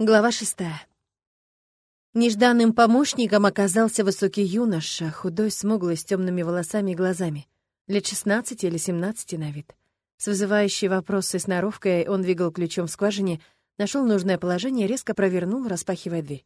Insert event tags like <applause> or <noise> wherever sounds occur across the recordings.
Глава шестая. Нежданным помощником оказался высокий юноша, худой, смуглый, с темными волосами и глазами. Лет 16 или 17 на вид. С вызывающей вопросы сноровкой он двигал ключом в скважине, нашел нужное положение, резко провернул, распахивая дверь.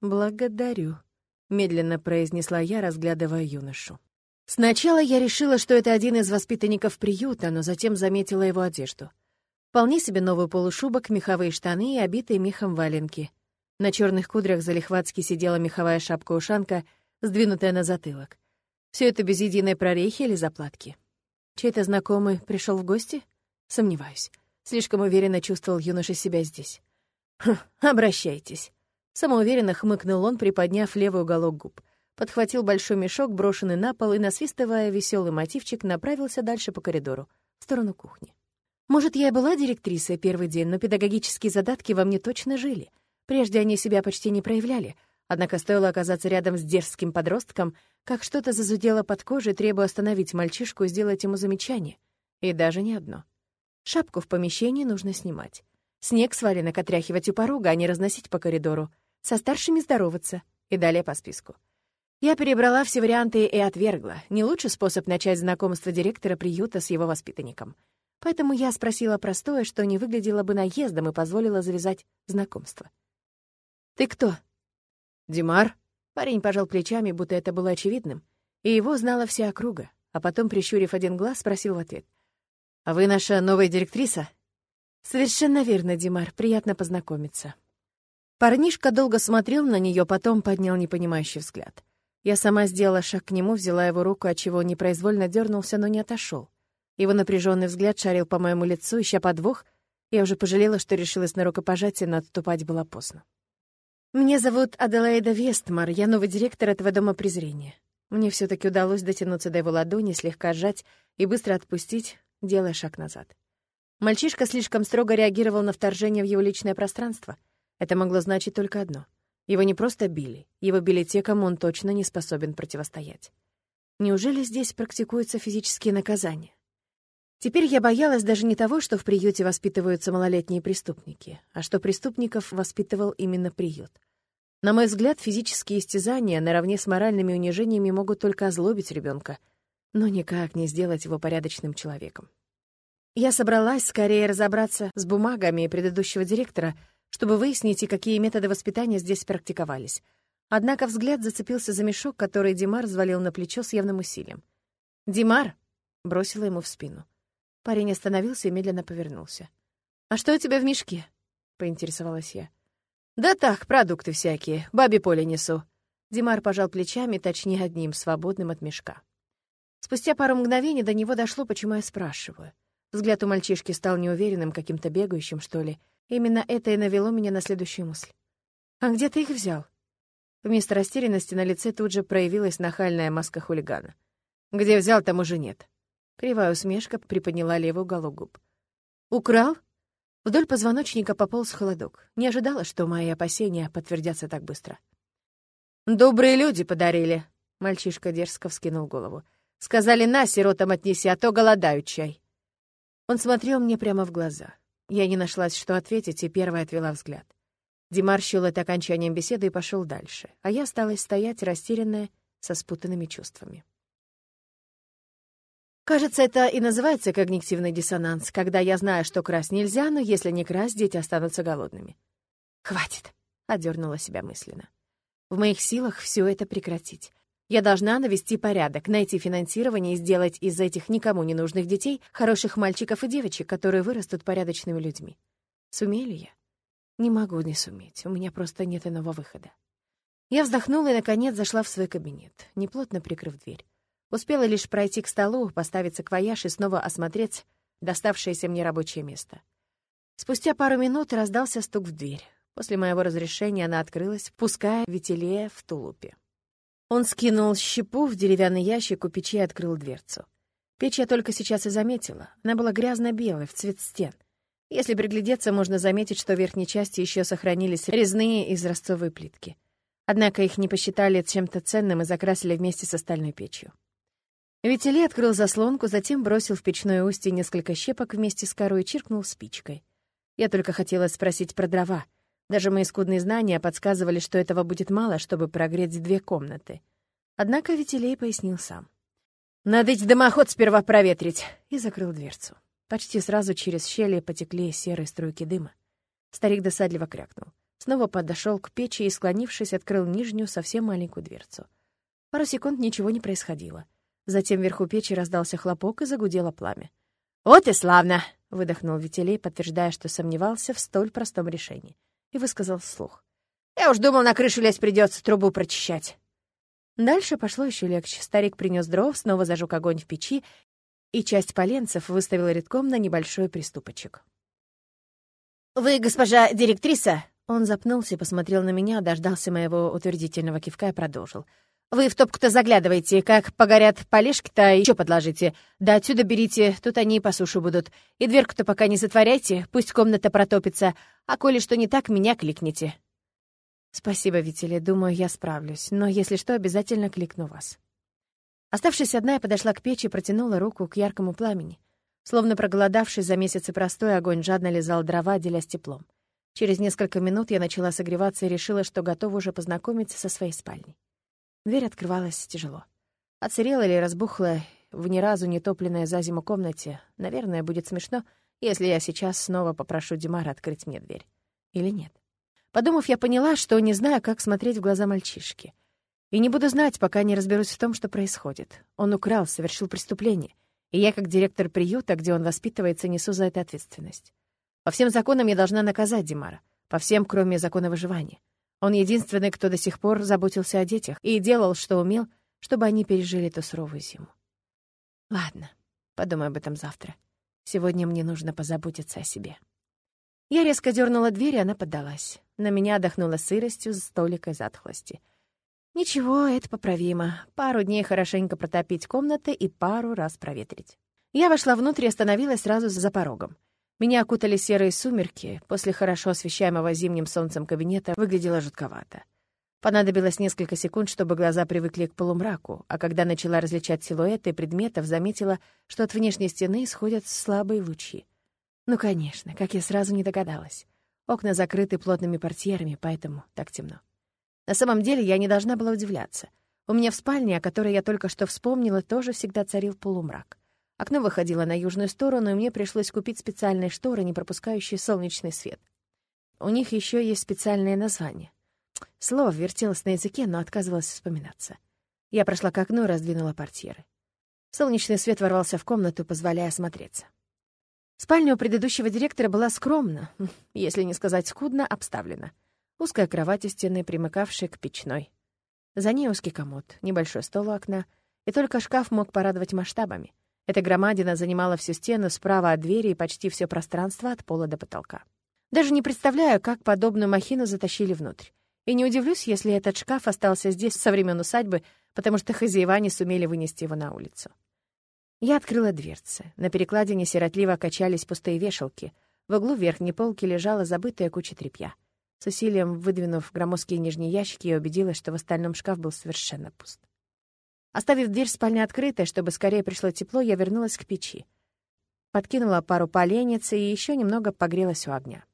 «Благодарю», — медленно произнесла я, разглядывая юношу. Сначала я решила, что это один из воспитанников приюта, но затем заметила его одежду — Вполне себе новый полушубок, меховые штаны и обитые мехом валенки. На черных кудрях залихватски сидела меховая шапка-ушанка, сдвинутая на затылок. Все это без единой прорехи или заплатки. Чей-то знакомый пришел в гости? Сомневаюсь. Слишком уверенно чувствовал юноша себя здесь. «Хм, обращайтесь». Самоуверенно хмыкнул он, приподняв левый уголок губ. Подхватил большой мешок, брошенный на пол, и, насвистывая веселый мотивчик, направился дальше по коридору, в сторону кухни. Может, я и была директрисой первый день, но педагогические задатки во мне точно жили. Прежде они себя почти не проявляли. Однако стоило оказаться рядом с дерзким подростком, как что-то зазудело под кожей, требуя остановить мальчишку и сделать ему замечание. И даже не одно. Шапку в помещении нужно снимать. Снег с валенок отряхивать у порога, а не разносить по коридору. Со старшими здороваться. И далее по списку. Я перебрала все варианты и отвергла. Не лучший способ начать знакомство директора приюта с его воспитанником — Поэтому я спросила простое, что не выглядело бы наездом и позволила завязать знакомство. «Ты кто?» «Димар». Парень пожал плечами, будто это было очевидным, и его знала вся округа, а потом, прищурив один глаз, спросил в ответ. «А вы наша новая директриса?» «Совершенно верно, Димар, приятно познакомиться». Парнишка долго смотрел на нее, потом поднял непонимающий взгляд. Я сама сделала шаг к нему, взяла его руку, отчего он непроизвольно дернулся, но не отошел. Его напряженный взгляд шарил по моему лицу, ища подвох. Я уже пожалела, что решилась на рукопожатие, но отступать было поздно. «Меня зовут Аделаида Вестмар, я новый директор этого дома презрения. Мне все таки удалось дотянуться до его ладони, слегка сжать и быстро отпустить, делая шаг назад. Мальчишка слишком строго реагировал на вторжение в его личное пространство. Это могло значить только одно. Его не просто били, его били те, кому он точно не способен противостоять. Неужели здесь практикуются физические наказания? Теперь я боялась даже не того, что в приюте воспитываются малолетние преступники, а что преступников воспитывал именно приют. На мой взгляд, физические истязания наравне с моральными унижениями могут только озлобить ребенка, но никак не сделать его порядочным человеком. Я собралась скорее разобраться с бумагами предыдущего директора, чтобы выяснить, и какие методы воспитания здесь практиковались. Однако взгляд зацепился за мешок, который Димар взвалил на плечо с явным усилием. «Димар!» — бросила ему в спину. Парень остановился и медленно повернулся. «А что у тебя в мешке?» — поинтересовалась я. «Да так, продукты всякие. Бабе поле несу». Димар пожал плечами, точнее, одним, свободным от мешка. Спустя пару мгновений до него дошло, почему я спрашиваю. Взгляд у мальчишки стал неуверенным, каким-то бегающим, что ли. Именно это и навело меня на следующую мысль. «А где ты их взял?» Вместо растерянности на лице тут же проявилась нахальная маска хулигана. «Где взял, там уже нет». Кривая усмешка приподняла левый уголок губ. «Украл?» Вдоль позвоночника пополз холодок. Не ожидала, что мои опасения подтвердятся так быстро. «Добрые люди подарили», — мальчишка дерзко вскинул голову. «Сказали, на, сиротам отнеси, а то голодают чай». Он смотрел мне прямо в глаза. Я не нашлась, что ответить, и первая отвела взгляд. Димар счёл это окончанием беседы и пошел дальше, а я осталась стоять, растерянная, со спутанными чувствами. Кажется, это и называется когнитивный диссонанс, когда я знаю, что красть нельзя, но если не красть, дети останутся голодными. «Хватит», — одернула себя мысленно. «В моих силах все это прекратить. Я должна навести порядок, найти финансирование и сделать из этих никому не нужных детей хороших мальчиков и девочек, которые вырастут порядочными людьми. Сумею ли я? Не могу не суметь, у меня просто нет иного выхода. Я вздохнула и, наконец, зашла в свой кабинет, неплотно прикрыв дверь. Успела лишь пройти к столу, поставить саквояж и снова осмотреть доставшееся мне рабочее место. Спустя пару минут раздался стук в дверь. После моего разрешения она открылась, пуская Вителея в тулупе. Он скинул щепу в деревянный ящик у печи и открыл дверцу. Печь я только сейчас и заметила. Она была грязно-белой, в цвет стен. Если приглядеться, можно заметить, что в верхней части еще сохранились резные изразцовые плитки. Однако их не посчитали чем-то ценным и закрасили вместе с остальной печью. Витили открыл заслонку, затем бросил в печное устье несколько щепок вместе с корой и чиркнул спичкой. Я только хотела спросить про дрова. Даже мои скудные знания подсказывали, что этого будет мало, чтобы прогреть две комнаты. Однако Витилей пояснил сам. «Надо ведь дымоход сперва проветрить!» и закрыл дверцу. Почти сразу через щели потекли серые струйки дыма. Старик досадливо крякнул. Снова подошел к печи и, склонившись, открыл нижнюю, совсем маленькую дверцу. Пару секунд ничего не происходило. Затем вверху печи раздался хлопок и загудело пламя. «Вот и славно!» — выдохнул Витилей, подтверждая, что сомневался в столь простом решении, и высказал вслух. «Я уж думал, на крышу лезть придется, трубу прочищать». Дальше пошло еще легче. Старик принес дров, снова зажег огонь в печи, и часть поленцев выставил редком на небольшой приступочек. «Вы, госпожа директриса?» Он запнулся посмотрел на меня, дождался моего утвердительного кивка и продолжил. «Вы в топку-то заглядываете, как погорят полежки-то, еще подложите. Да отсюда берите, тут они по суше будут. И дверку-то пока не затворяйте, пусть комната протопится, а коли что не так, меня кликните». «Спасибо, Витиле, думаю, я справлюсь, но если что, обязательно кликну вас». Оставшись одна, я подошла к печи и протянула руку к яркому пламени. Словно проголодавшись за месяцы простой, огонь жадно лизал дрова, делясь теплом. Через несколько минут я начала согреваться и решила, что готова уже познакомиться со своей спальней. Дверь открывалась тяжело. Оцерела или разбухла в ни разу не топленной за зиму комнате. Наверное, будет смешно, если я сейчас снова попрошу Димара открыть мне дверь. Или нет. Подумав, я поняла, что не знаю, как смотреть в глаза мальчишки. И не буду знать, пока не разберусь в том, что происходит. Он украл, совершил преступление. И я, как директор приюта, где он воспитывается, несу за это ответственность. По всем законам я должна наказать Димара. По всем, кроме закона выживания. Он единственный, кто до сих пор заботился о детях и делал, что умел, чтобы они пережили эту суровую зиму. Ладно, подумаю об этом завтра. Сегодня мне нужно позаботиться о себе. Я резко дернула дверь, и она поддалась. На меня отдохнула сыростью с столикой затхлости. Ничего, это поправимо. Пару дней хорошенько протопить комнаты и пару раз проветрить. Я вошла внутрь и остановилась сразу за порогом. Меня окутали серые сумерки, после хорошо освещаемого зимним солнцем кабинета выглядело жутковато. Понадобилось несколько секунд, чтобы глаза привыкли к полумраку, а когда начала различать силуэты предметов, заметила, что от внешней стены исходят слабые лучи. Ну, конечно, как я сразу не догадалась. Окна закрыты плотными портьерами, поэтому так темно. На самом деле я не должна была удивляться. У меня в спальне, о которой я только что вспомнила, тоже всегда царил полумрак. Окно выходило на южную сторону, и мне пришлось купить специальные шторы, не пропускающие солнечный свет. У них еще есть специальное название. Слово вертелось на языке, но отказывалось вспоминаться. Я прошла к окну и раздвинула портьеры. Солнечный свет ворвался в комнату, позволяя осмотреться. Спальня у предыдущего директора была скромна, <laughs> если не сказать скудно, обставлена. Узкая кровать у стены, примыкавшая к печной. За ней узкий комод, небольшой стол у окна, и только шкаф мог порадовать масштабами — эта громадина занимала всю стену справа от двери и почти все пространство от пола до потолка. Даже не представляю, как подобную махину затащили внутрь. И не удивлюсь, если этот шкаф остался здесь со времен усадьбы, потому что хозяева не сумели вынести его на улицу. Я открыла дверцы. На перекладине сиротливо качались пустые вешалки. В углу верхней полки лежала забытая куча тряпья. С усилием выдвинув громоздкие нижние ящики, я убедилась, что в остальном шкаф был совершенно пуст. Оставив дверь спальни открытой, чтобы скорее пришло тепло, я вернулась к печи. Подкинула пару поленец и еще немного погрелась у огня.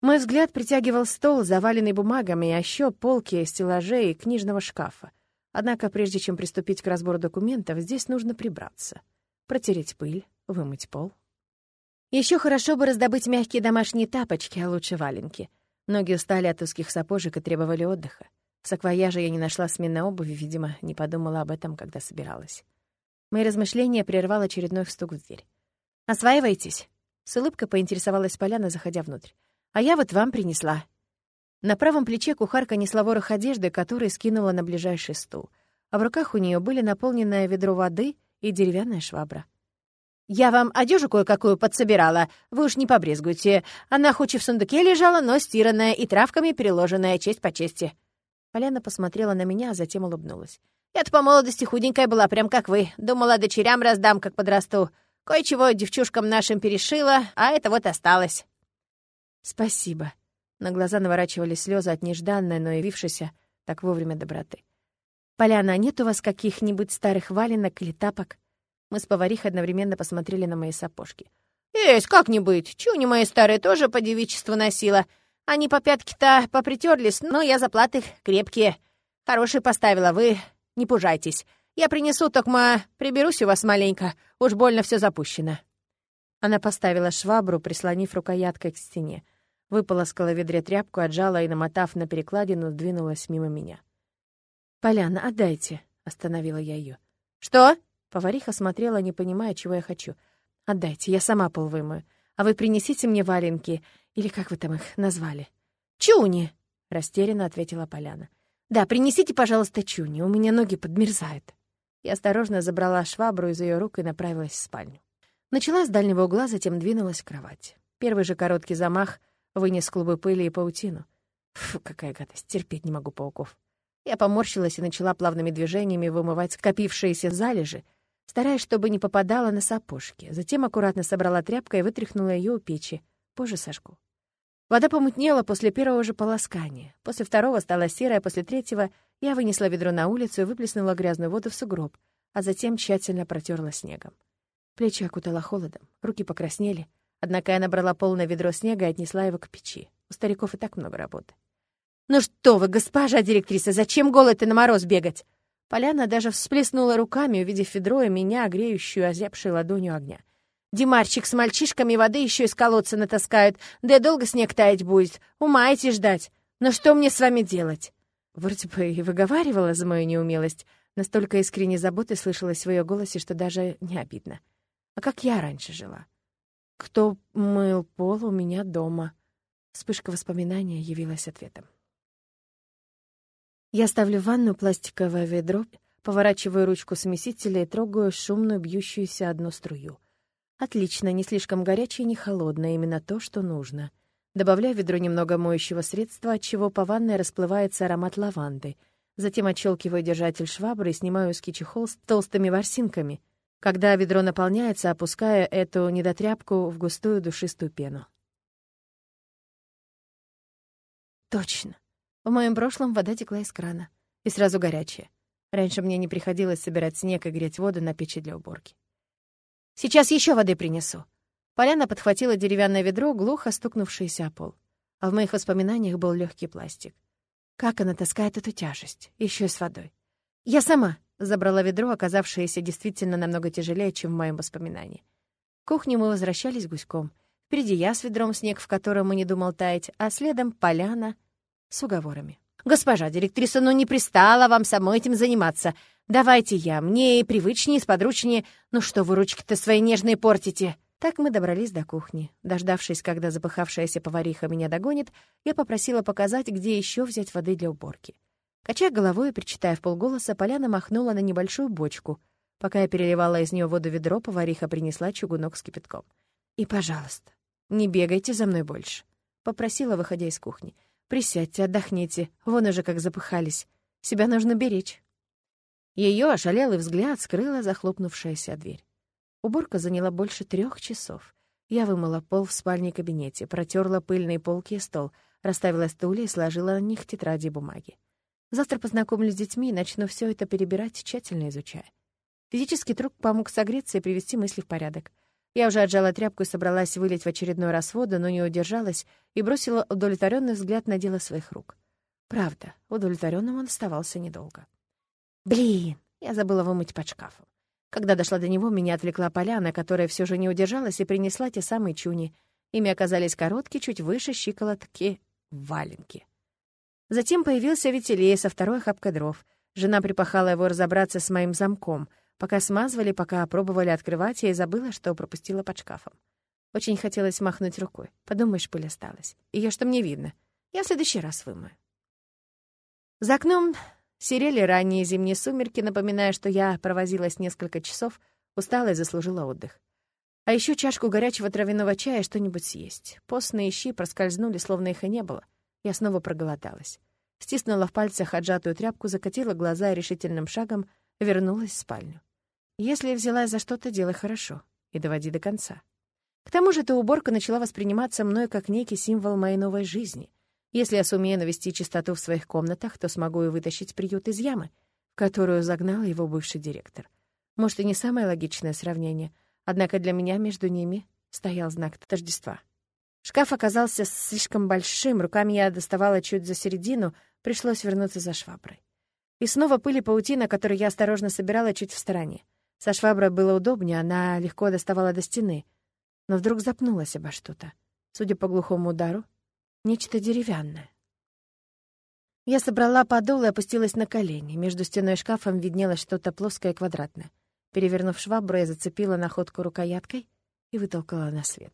Мой взгляд притягивал стол, заваленный бумагами, а еще полки, стеллажей и книжного шкафа. Однако, прежде чем приступить к разбору документов, здесь нужно прибраться. Протереть пыль, вымыть пол. Еще хорошо бы раздобыть мягкие домашние тапочки, а лучше валенки. Ноги устали от узких сапожек и требовали отдыха. В саквояже я не нашла сменной обуви, видимо, не подумала об этом, когда собиралась. Мои размышления прервал очередной стук в дверь. «Осваиваетесь?» С улыбкой поинтересовалась Поляна, заходя внутрь. «А я вот вам принесла». На правом плече кухарка несла ворох одежды, который скинула на ближайший стул, а в руках у нее были наполненное ведро воды и деревянная швабра. «Я вам одежу кое-какую подсобирала, вы уж не побрезгуйте. Она хоть и в сундуке лежала, но стиранная и травками переложенная, честь по чести». Поляна посмотрела на меня, а затем улыбнулась. «Я-то по молодости худенькая была, прям как вы. Думала, дочерям раздам, как подрасту. Кое-чего девчушкам нашим перешила, а это вот осталось». «Спасибо». На глаза наворачивались слезы от нежданной, но явившейся так вовремя доброты. «Поляна, а нет у вас каких-нибудь старых валенок или тапок?» Мы с поварихой одновременно посмотрели на мои сапожки. «Есть, как-нибудь. Чуни мои старые тоже по девичеству носила. Они по пятке-то попритерлись, но я заплаты крепкие. Хорошие поставила, вы не пужайтесь. Я принесу, токма приберусь у вас маленько. Уж больно все запущено». Она поставила швабру, прислонив рукояткой к стене. Выполоскала в ведре тряпку, отжала и, намотав на перекладину, двинулась мимо меня. «Поляна, отдайте», — остановила я ее. «Что?» — повариха смотрела, не понимая, чего я хочу. «Отдайте, я сама пол вымою. А вы принесите мне валенки, или как вы там их назвали?» «Чуни», — растерянно ответила Поляна. «Да, принесите, пожалуйста, чуни, у меня ноги подмерзают». Я осторожно забрала швабру из ее рук и направилась в спальню. Начала с дальнего угла, затем двинулась к кровати. Первый же короткий замах вынес клубы пыли и паутину. Фу, какая гадость, терпеть не могу пауков. Я поморщилась и начала плавными движениями вымывать скопившиеся залежи, стараясь, чтобы не попадала на сапожки. Затем аккуратно собрала тряпкой и вытряхнула ее у печи. Позже сожгу. Вода помутнела после первого же полоскания. После второго стала серая, после третьего я вынесла ведро на улицу и выплеснула грязную воду в сугроб, а затем тщательно протерла снегом. Плечи окутала холодом, руки покраснели. Однако я набрала полное ведро снега и отнесла его к печи. У стариков и так много работы. «Ну что вы, госпожа директриса, зачем голой-то на мороз бегать?» Поляна даже всплеснула руками, увидев ведро и меня, греющую, озябшей ладонью огня. «Димарчик с мальчишками воды еще из колодца натаскают, да и долго снег таять будет. Умаете ждать. Но что мне с вами делать?» Вроде бы и выговаривала за мою неумелость. Настолько искренней заботы слышалось в ее голосе, что даже не обидно. А как я раньше жила? Кто мыл пол у меня дома? Вспышка воспоминания явилась ответом. Я ставлю в ванну пластиковое ведро, поворачиваю ручку смесителя и трогаю шумную бьющуюся одну струю. Отлично, не слишком горячее, не холодное, именно то, что нужно. Добавляю в ведро немного моющего средства, от чего по ванной расплывается аромат лаванды. Затем отщелкиваю держатель швабры и снимаю узкий чехол с толстыми ворсинками. Когда ведро наполняется, опускаю эту недотряпку в густую душистую пену. Точно. В моем прошлом вода текла из крана. И сразу горячая. Раньше мне не приходилось собирать снег и греть воду на печи для уборки. «Сейчас еще воды принесу». Поляна подхватила деревянное ведро, глухо стукнувшееся о пол. А в моих воспоминаниях был легкий пластик. Как она таскает эту тяжесть, еще и с водой. «Я сама», — забрала ведро, оказавшееся действительно намного тяжелее, чем в моем воспоминании. В кухню мы возвращались гуськом. Впереди я с ведром снег, в котором и не думал таять, а следом поляна — с уговорами. «Госпожа директриса, ну не пристала вам самой этим заниматься. Давайте я, мне и привычнее, и сподручнее. Ну что вы ручки-то свои нежные портите?» Так мы добрались до кухни. Дождавшись, когда запыхавшаяся повариха меня догонит, я попросила показать, где еще взять воды для уборки. Качая головой и причитая в полголоса, Поляна махнула на небольшую бочку. Пока я переливала из нее воду ведро, повариха принесла чугунок с кипятком. «И, пожалуйста, не бегайте за мной больше», — попросила, выходя из кухни. Присядьте, отдохните. Вон уже как запыхались. Себя нужно беречь». Ее ошалелый взгляд скрыла захлопнувшаяся дверь. Уборка заняла больше трех часов. Я вымыла пол в спальне кабинете, протерла пыльные полки и стол, расставила стулья и сложила на них тетради и бумаги. Завтра познакомлюсь с детьми и начну все это перебирать, тщательно изучая. Физический труд помог согреться и привести мысли в порядок. Я уже отжала тряпку и собралась вылить в очередной раз воду, но не удержалась и бросила удовлетворенный взгляд на дело своих рук. Правда, удовлетворенным он оставался недолго. Блин, я забыла вымыть под шкафом. Когда дошла до него, меня отвлекла поляна, которая все же не удержалась и принесла те самые чуни. Ими оказались короткие, чуть выше щиколотки валенки. Затем появился ветелей со второй хапкой дров. Жена припахала его разобраться с моим замком — Пока смазывали, пока пробовали открывать, я и забыла, что пропустила под шкафом. Очень хотелось махнуть рукой. Подумаешь, пыль осталась. Ее что мне видно. Я в следующий раз вымою. За окном серели ранние зимние сумерки, напоминая, что я провозилась несколько часов, устала и заслужила отдых. А еще чашку горячего травяного чая что-нибудь съесть. Постные щи проскользнули, словно их и не было. Я снова проголодалась. Стиснула в пальцах отжатую тряпку, закатила глаза и решительным шагом вернулась в спальню. Если взялась за что-то, делай хорошо и доводи до конца. К тому же эта уборка начала восприниматься мной как некий символ моей новой жизни. Если я сумею навести чистоту в своих комнатах, то смогу и вытащить приют из ямы, в которую загнал его бывший директор. Может, и не самое логичное сравнение, однако для меня между ними стоял знак тождества. Шкаф оказался слишком большим, руками я доставала чуть за середину, пришлось вернуться за шваброй. И снова пыль и паутина, которую я осторожно собирала чуть в стороне. Со шваброй было удобнее, она легко доставала до стены. Но вдруг запнулась обо что-то. Судя по глухому удару, нечто деревянное. Я собрала подол и опустилась на колени. Между стеной и шкафом виднелось что-то плоское и квадратное. Перевернув швабру, я зацепила находку рукояткой и вытолкала на свет.